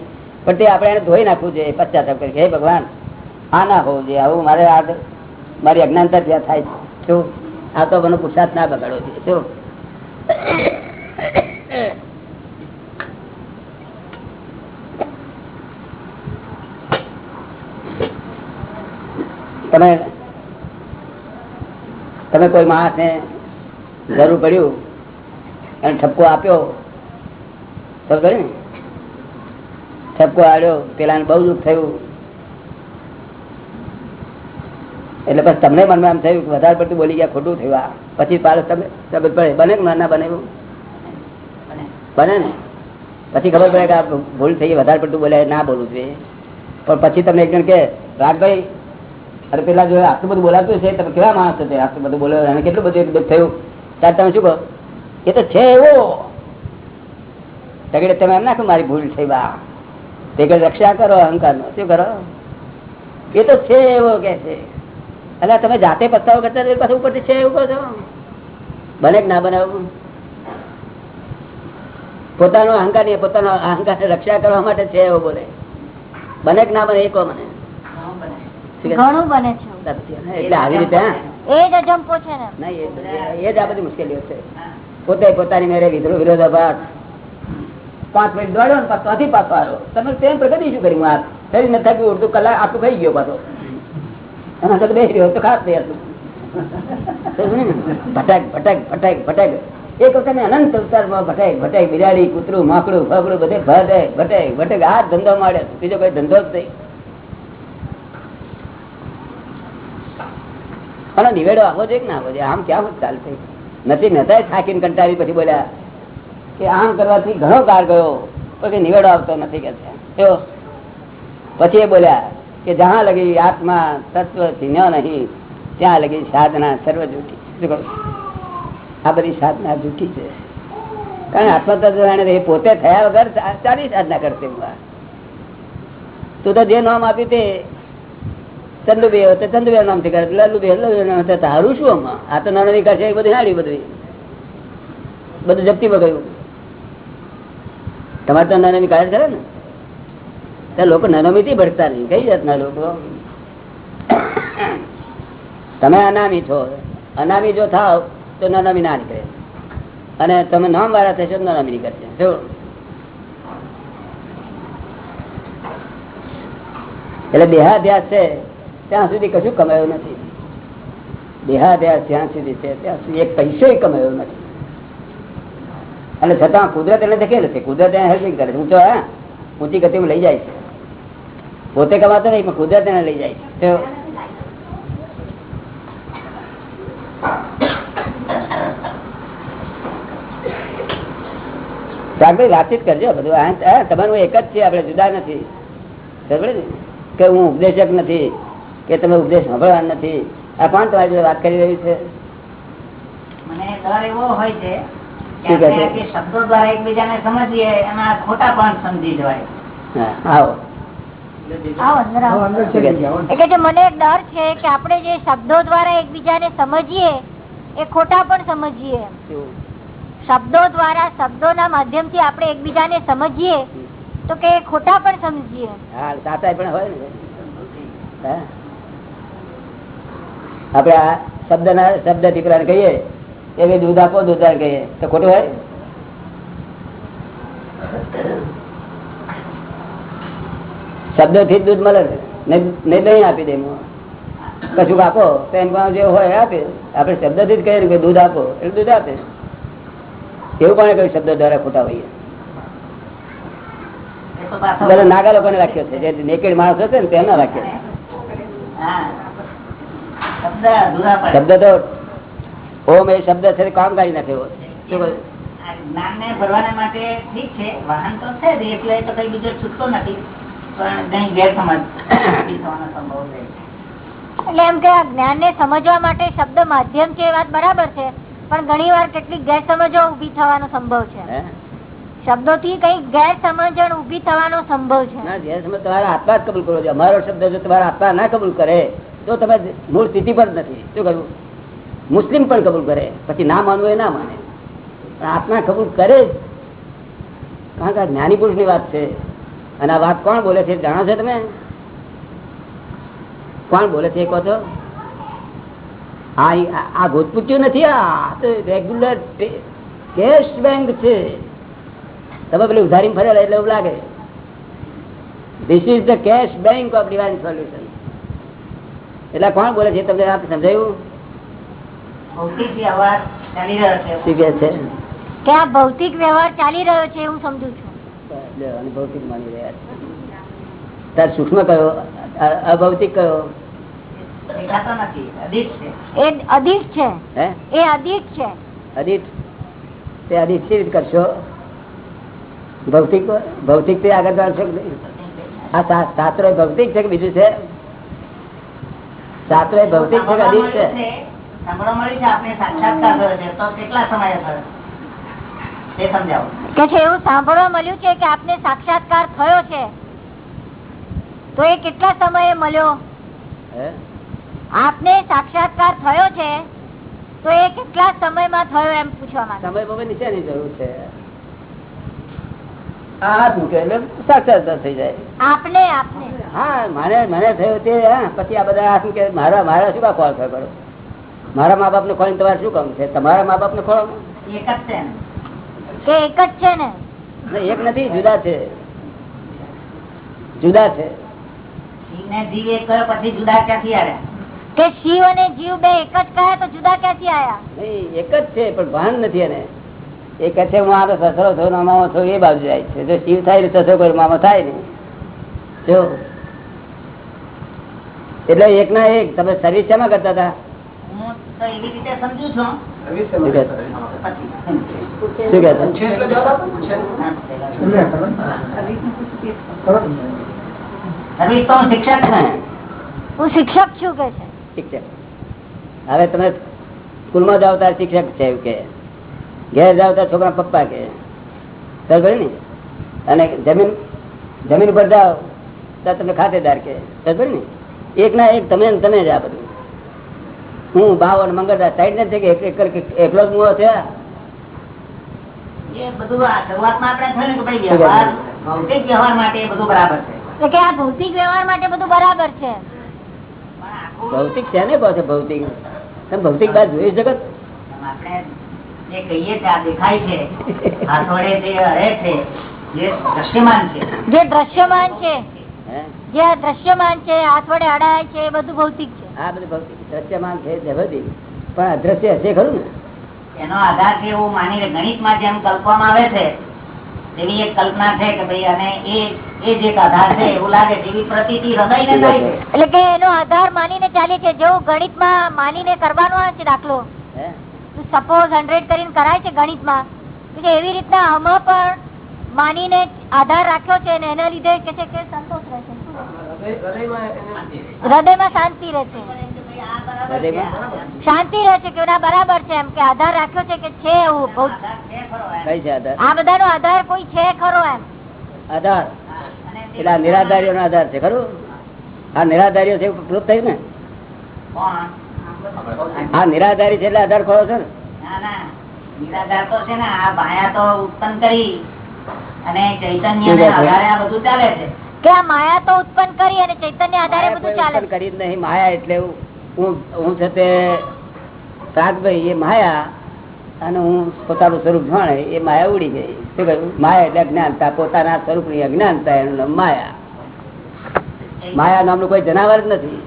પણ તે આપણે એને ધોઈ નાખવું જોઈએ, પશ્ચાતાપ કરી હે ભગવાન, આ ના હોવું જોઈએ, આવું મારે આ મારી અજ્ઞાનતા ત્યાં થાય શું? આ તો મને પુરસાદ ના બગાડવો જોઈએ. શું? તમે તમે કોઈ માણસને જરૂર પડ્યું અને ઠપકો આપ્યો? સમજો ને? ઠપકો આડ્યો પેલા બહુ દુઃખ થયું. એટલે પછી તમને મનમાં એમ થયું વધારે પડતું બોલી ગયા, ખોટું થયું આ. પછી તમે સમજ પડે બને ના બને બને ને. પછી ખબર પડે કે આ ભૂલ થઈ વધારે પડતું બોલ્યા, ના બોલવું જોઈએ. પણ પછી તમને એક જણ કે રાગભાઈ અરે પેલા જો આટલું બધું બોલાતું છે તમે કેવા માણસ છે આટલું બધું બોલો અને કેટલું બધું દુઃખ થયું? ત્યારે તમે શું કહો? એ તો છે એવો. તગડે તમે એમ નાખો મારી ભૂલ થઈ બા તે કે રક્ષા કરો અહંકાર નો. શું કરો? એ તો છે એવો કે છે. અને તમે જાતે પસ્તાવો કરતા પાછું ઉપરથી છે એવું કહો છો? બને કે ના બનાવું પોતાનો અહંકાર નહીં પોતાનો અહંકાર રક્ષા કરવા માટે છે એવો બોલે. બને કે ના બને એ કહો મને. ઘણું બને. છે. એટલે આવી રીતે એ જ મુશ્કેલીઓ છે. પોતે પોતાની મેરે વિરોધાભાસ. પાંચ મિનિટ દોડ્યો ને ત્યાંથી પાછો આવ્યો. તમે તેમ પ્રગતિ શું કરી? વાત શરીર ને થયું ઉડતું, કલાક આટલું ખાઈ ગયો પાછો. એના સાથે બેસી રહ્યો તો ખાસ થઈ હતું. ભટક ભટક ભટક ભટક. એક વખત અનંત અવતારમાં ભટક ભટક બિરાડી કૂતરું, માકડું ફકડું બધે ભટક ભટક ભટક. આ ધંધો માડે બીજો કોઈ ધંધો જ નહીં. અને નિવેડો આવો છે કે ના આવો છે આમ ક્યાં ચાલશે? નથી નતા થાકીને કંટાળી પછી બોલ્યા કે આમ કરવાથી ઘણો કાર ગયો કે નિવેડો આવતો નથી કે પછી એ બોલ્યા કે જ્યાં લગી આત્મા તત્વ ચિહ્ન નહીં, ત્યાં લગી સાધના સર્વ જૂઠી આ બધી સાધના જૂઠી છે. કારણ આત્મા તત્વ પોતે થયા વગર ચાલી સાધના કરશે હું તું તો જે નામ આપ્યું તે ચંદુબે હતો ચંદુબે નામથી કરે, લલ્લુબે લલ્લુ નામ હતા તારું શું આમાં? આ તો નાનો વિકાસ એ બધું હાડ્યું બધું. બધું જપ્તીમાં ગયું તમારે તો નાનામી વિકાસ કરે ને? ત્યાં લોકો નાનોમીથી ભરતા નહીં. કઈ જાતના લોકો? તમે અનામી છો. અનામી જો થાવ, તો નાનામી ના નીકળે. અને તમે નામ વાળા થશો નાનામી નીકળશે. જો. એટલે દેહાધ્યાસ છે, ત્યાં સુધી કશું કમાયું નથી. દેહાધ્યાસ જ્યાં સુધી છે, ત્યાં સુધી એક પૈસો કમાયો નથી. અને છતાં કુદરત એને ધકેલે છે. કુદરત એને હેલ્પિંગ કરે. છે ઊંચો હા, ઊંચી ગતિમાં લઈ જાય છે. પોતે કમાતો નહીં, પણ કુદરત એને લઈ જાય છે. વાતચીત કરજો બધું. તમારું એક જ છે, આપણે જુદા નથી. સમજે કે હું ઉપદેશક નથી, કે તમે ઉપદેશ સાંભળવા નથી. આ કોણ તમારી વાત કરી રહ્યું છે? મને ડર એવો હોય છે શબ્દો દ્વારા એકબીજાને સમજીએ એના ખોટા પણ સમજી જવાય આવો આવો અંદર આવો. શું કહે છે? એટલે જે મને ડર છે કે આપણે જે શબ્દો દ્વારા એકબીજાને સમજીએ એ ખોટા પણ સમજીએ? શબ્દો દ્વારા શબ્દોના માધ્યમથી આપણે એકબીજાને સમજીએ તો કે ખોટા પણ સમજીએ હા સાચા પણ હોય ને આપણે આ શબ્દ ના શબ્દ દીકરાને કહીએ ભાઈ દૂધ આપો દૂધ કહીએ તો ખોટું હોય? શબ્દો થી દૂધ મળે નહીં નહીં દહીં આપી દે કશું આપો તો એમ જે હોય એ આપે. આપણે શબ્દથી જ કહીએ કે દૂધ આપો એટલે દૂધ આપે. એવું કોને કહ્યું? શબ્દ દ્વારા ખોટા હોઈએ. એ નાગા લોકોને રાખ્યો છે. જે નેકેડ માણસ હશે ને તેના રાખ્યો શબ્દ શબ્દ તો ઓમ એ શબ્દ છે કામ કાઢી નાખ્યો. ગેરસમજ સમજવા માટે શબ્દ માધ્યમ છે એ વાત બરાબર છે પણ ઘણી વાર કેટલીક ગેરસમજો ઊભી થવાનો સંભવ છે. શબ્દો થી કઈ ગેરસમજણ ઊભી થવાનો સંભવ છે. ના જે તમારા આત્મા જ કબૂલ કરો છો. અમારો શબ્દ જો તમારા આત્મા ના કબૂલ કરે તો તમે મૂળ સ્થિતિ પર નથી. શું કરવું મુસ્લિમ પણ કબૂલ કરે. પછી ના માનવું એ ના માને. પણ આત્મા કબૂલ કરે જ. કારણ કે આ જ્ઞાની પુરુષની વાત છે. અને આ વાત કોણ બોલે છે જાણો છો તમે? કોણ બોલે છે કહો છો? હા આ- આ નથી આ. તો રેગ્યુલર કેશ બેંક છે. તમે પેલી ઉધારી ફરેલા એટલે એવું લાગે. This is the cash bank of divine solution એટલે કોણ બોલે છે તમને આપ સમજાયું? ભૌતિક વ્યવહાર ચાલી રહ્યો છે. શું કે છે? કે આ ભૌતિક વ્યવહાર ચાલી રહ્યો છે હું સમજુ છું. ભૌતિક માની રહ્યા છે. તાર સૂક્ષ્મ કયો? અભૌતિક કયો? દેખાતો અદિત છે. એ અધિક છે. અધિક તે અદિત સી રીતે કરશો? ભૌતિક ભૌતિક આગળ આ શાસ્ત્ર ભૌતિક છે કે બીજું છે? શાસ્ત્ર ભૌતિક છે કે સાંભળવા છે સાંભળવા મળ્યું છે આપણે સાક્ષાત્કાર થયો છે તો કેટલા સમયે થયો? તે સમજાવો. કે છે એવું સાંભળવા મળ્યું છે કે આપને સાક્ષાત્કાર થયો છે? તો એ કેટલા સમયે મળ્યો? આપને સાક્ષાત્કાર થયો છે? તો એ કેટલા સમયમાં થયો એમ પૂછવા માંગે? સમય નીચેની જરૂર છે. આ હાથ મૂકે એટલે સાક્ષાત્કાર થઈ જાય. આપને આપને. હા મને મને થયું તે પછી આ બધા હાથ મૂકે મારા મારા શું કોલ કરો? મારા મા બાપ ને ખોળીને તમારે શું કામ છે? તમારા મા બાપ ને? ખોલો એક જ છે ને. એક જ છે ને? નહીં, નથી જુદા છે. જુદા છે. જીવ એક કર્યો પછી જુદા ક્યાંથી આવ્યા? કે શિવ અને જીવ બે એક જ કયા તો જુદા ક્યાંથી આયા એક જ છે પણ ભાન નથી એને. એ કહે છે હું આ તો સસરો થયો મામા થયો એ બાજુ જાય છે. જો શિવ થાય ને સસરો કોઈ મામા થાય ને જો. એટલે એક ના એક તમે સર્વિસ શેમાં કરતા હતા? તો એવી રીતે સમજુ છું. હું શિક્ષક છું શિક્ષક હવે તમે સ્કૂલમાં જાઓ ત્યારે શિક્ષક છે એવું કે. ઘેર જાઓ ત્યારે છોકરા પપ્પા કે. બરાબર ને? અને જમીન જમીન ઉપર જાઓ ત્યારે તમે ખાતેદાર કે. બરાબર ને? એક ના એક તમે તમે જ આ બધું. હું ભાવ અને મંગળદાર સાઈડ નથી કે એક- એક- એકલો જ મુવો છે. એ બધું આ શરૂઆતમાં આપણે થયું ને કે ભાઈ વ્યવહાર ભૌતિક વ્યવહાર માટે એ બધું બરાબર છે. એટલે કે આ ભૌતિક વ્યવહાર માટે બધું બરાબર છે. પણ આખું ભૌતિક છે ને ભૌતિક. તમે ભૌતિક બાદ જોઈ શકો. આપણે જે કહીએ આ દેખાય છે. જે હરે છે જે દ્રશ્યમાન છે. જે દ્રશ્યમાન છે. જે દ્રશ્યમાન છે હાથ વડે અડાય છે એ બધું ભૌતિક છે. આ બધું ભૌતિક દ્રશ્યમાન છે તે બધી. પણ અદ્રશ્ય હશે ખરું ને? એનો આધાર છે એવું માની ગણિતમાં જેમ કલ્પવામાં આવે છે એવી એક કલ્પના છે કે ભાઈ અને એ એ જે એક આધાર છે એવું લાગે છે એવી પ્રતીતિ હૃદયને થાય. એટલે કે એનો આધાર માનીને ચાલીએ છે જેવું ગણિતમાં માનીને કરવાનો આવે છે દાખલો. હે? સપોઝ હંડ્રેડ કરીને કરાય છે ગણિતમાં એવી રીતના આમાં પણ માનીને આધાર રાખ્યો છે અને એના લીધે કે છે કે સંતોષ રહે છે. શું? હૃદય- હૃદયમાં શાંતિ રહે છે. શાંતિ રહે છે કે બરાબર છે. એમ કે આધાર રાખ્યો છે કે છે એવું ખરો એમ. કઈ છે આધાર? આ બધાનો આધાર કોઈ છે ખરો એમ. આધાર? એટલે આ નિરાધારીઓ નો આધાર છે ખરું? આ નિરાધારીઓ છે પ્રૂફ થયું ને? આ નિરાધારી છે એટલે આધાર ખોળો છે ને? ના ના. નિરાધાર તો છે ને આ ભાયા તો ઉત્પન્ન કરી અને ચૈતન્ય આધારે આ બધું ચાલે છે. કે આ માયા તો ઉત્પન્ન કરી અને ચૈતન્ય આધારે બધું ચાલે. ઉત્પન્ન કરી જ નહીં. માયા એટલે હું હું છે તે પ્રાગભાઈ એ માયા અને હું પોતાનું સ્વરૂપ જાણે એ માયા ઉડી ગઈ. શું કહ્યું? માયા એટલે અજ્ઞાનતા પોતાના સ્વરૂપની અજ્ઞાનતા એનું નામ માયા. માયા નામનું કોઈ જનાવર જ નથી.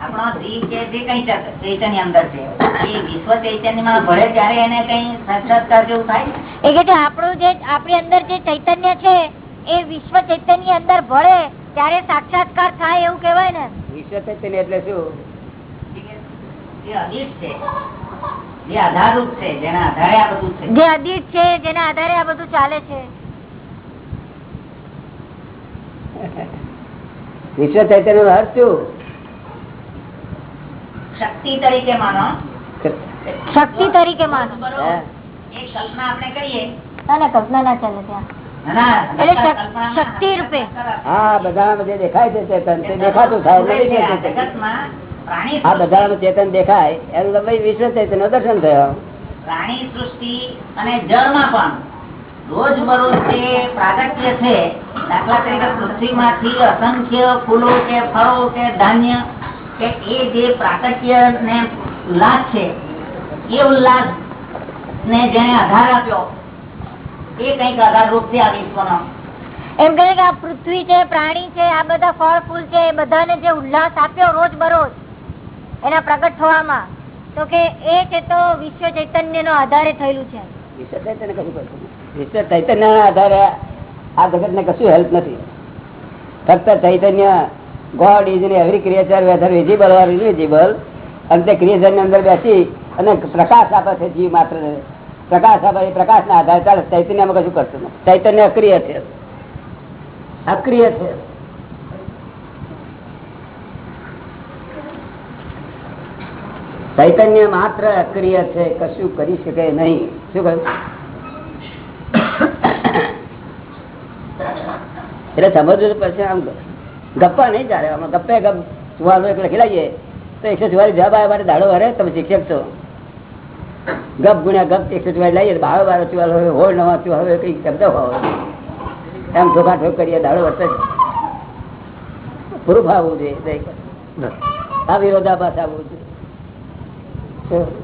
આપણો જીવ કે જે કઈ ચે- ચૈતન્ય અંદર છે. એ વિશ્વ ચૈતન્યમાં ત્યારે એને કઈ સાક્ષાત્કાર જેવું થાય? એ કે આપણું જે આપણી અંદર જે ચૈતન્ય છે એ વિશ્વ ચૈતન્ય અંદર ભળે ત્યારે સાક્ષાત્કાર થાય એવું કેવાય ને. વિશ્વ ચૈતન્ય એટલે શું? જે અદિત છે. જે આધારરૂપ છે જેના આધારે આ બધું છે. જે અદીત છે જેના આધારે આ બધું ચાલે છે. વિશ્વ ચૈતન્ય નો અર્થ શું? શક્તિ તરીકે માનો. શક્તિ તરીકે માનો. બરોબર. એક કલ્પના આપણે ના કલ્પના ના ચાલે ત્યાં. ના, ના, એટલે શક- કલ્પનામાં શક્તિ રૂપે. હા બધામાં જે દેખાય છે ચેતન તે દેખાતું થાય આ ચૈતન્ય. જગતમાં પ્રાણી આ બધામાં ચેતન દેખાય એનું તમે વિશ્વ ચેતન નો દર્શન થયો પ્રાણી સૃષ્ટિ અને જળમાં પણ રોજ બરોજ જે પ્રાગટ્ય છે દાખલા તરીકે પૃથ્વીમાંથી અસંખ્ય ફૂલો કે ફળો કે ધાન્ય કે એ જે પ્રાગટ્ય ને ઉલ્લાસ છે એ ઉલ્લાસ ને જેને આધાર આપ્યો એ કંઈક આધાર છે આ વિશ્વનો. એમ કહે કે આ પૃથ્વી છે પ્રાણી છે આ બધા ફળ ફૂલ છે એ બધાને જે ઉલ્લાસ આપ્યો રોજ બરોજ એના પ્રગટ થવામાં તો કે એ છે તો વિશ્વ ચૈતન્ય નો આધારે થયેલું છે. વિશ્વ ચૈતન્ય. વિશ્વ ચૈતન્ય આધારે આ જગત ને કશું હેલ્પ નથી. ફક્ત ચૈતન્ય God is in every creature whether visible or invisible અને તે ક્રિએચરની અંદર બેસી અને પ્રકાશ આપે છે જીવ માત્ર પ્રકાશ આપે પ્રકાશ ના આધારે ચાલે. ચૈતન્યમાં કશું કરતું નથી. ચૈતન્ય અક્રિય છે. અક્રિય છે. ચૈતન્ય માત્ર અક્રિય છે, કશું કરી શકે નહીં. શું કહ્યું? એટલે સમજવું પડશે આમ. ગપ્પા નહીં ચાલે. આમાં ગપ્પે ગપ. ચુવાલો લખી લાવીએ તો એકસો ચુવાલીસ જવાબ આવ્યા માટે દાડો હરે તમે શિક્ષક છો. ગપ ગુણ્યા ગપ એકસો ચુવાડી લઈએ બાર બાર ચુવાલો હોય હોળ નવા હોય કઈ શબ્દ હોય. એમ ઠોકા ઠોક કરીએ દાડો વર્ષ પ્રૂફ આવવું જોઈએ આ વિરોધાભાસ આવવું જોઈએ?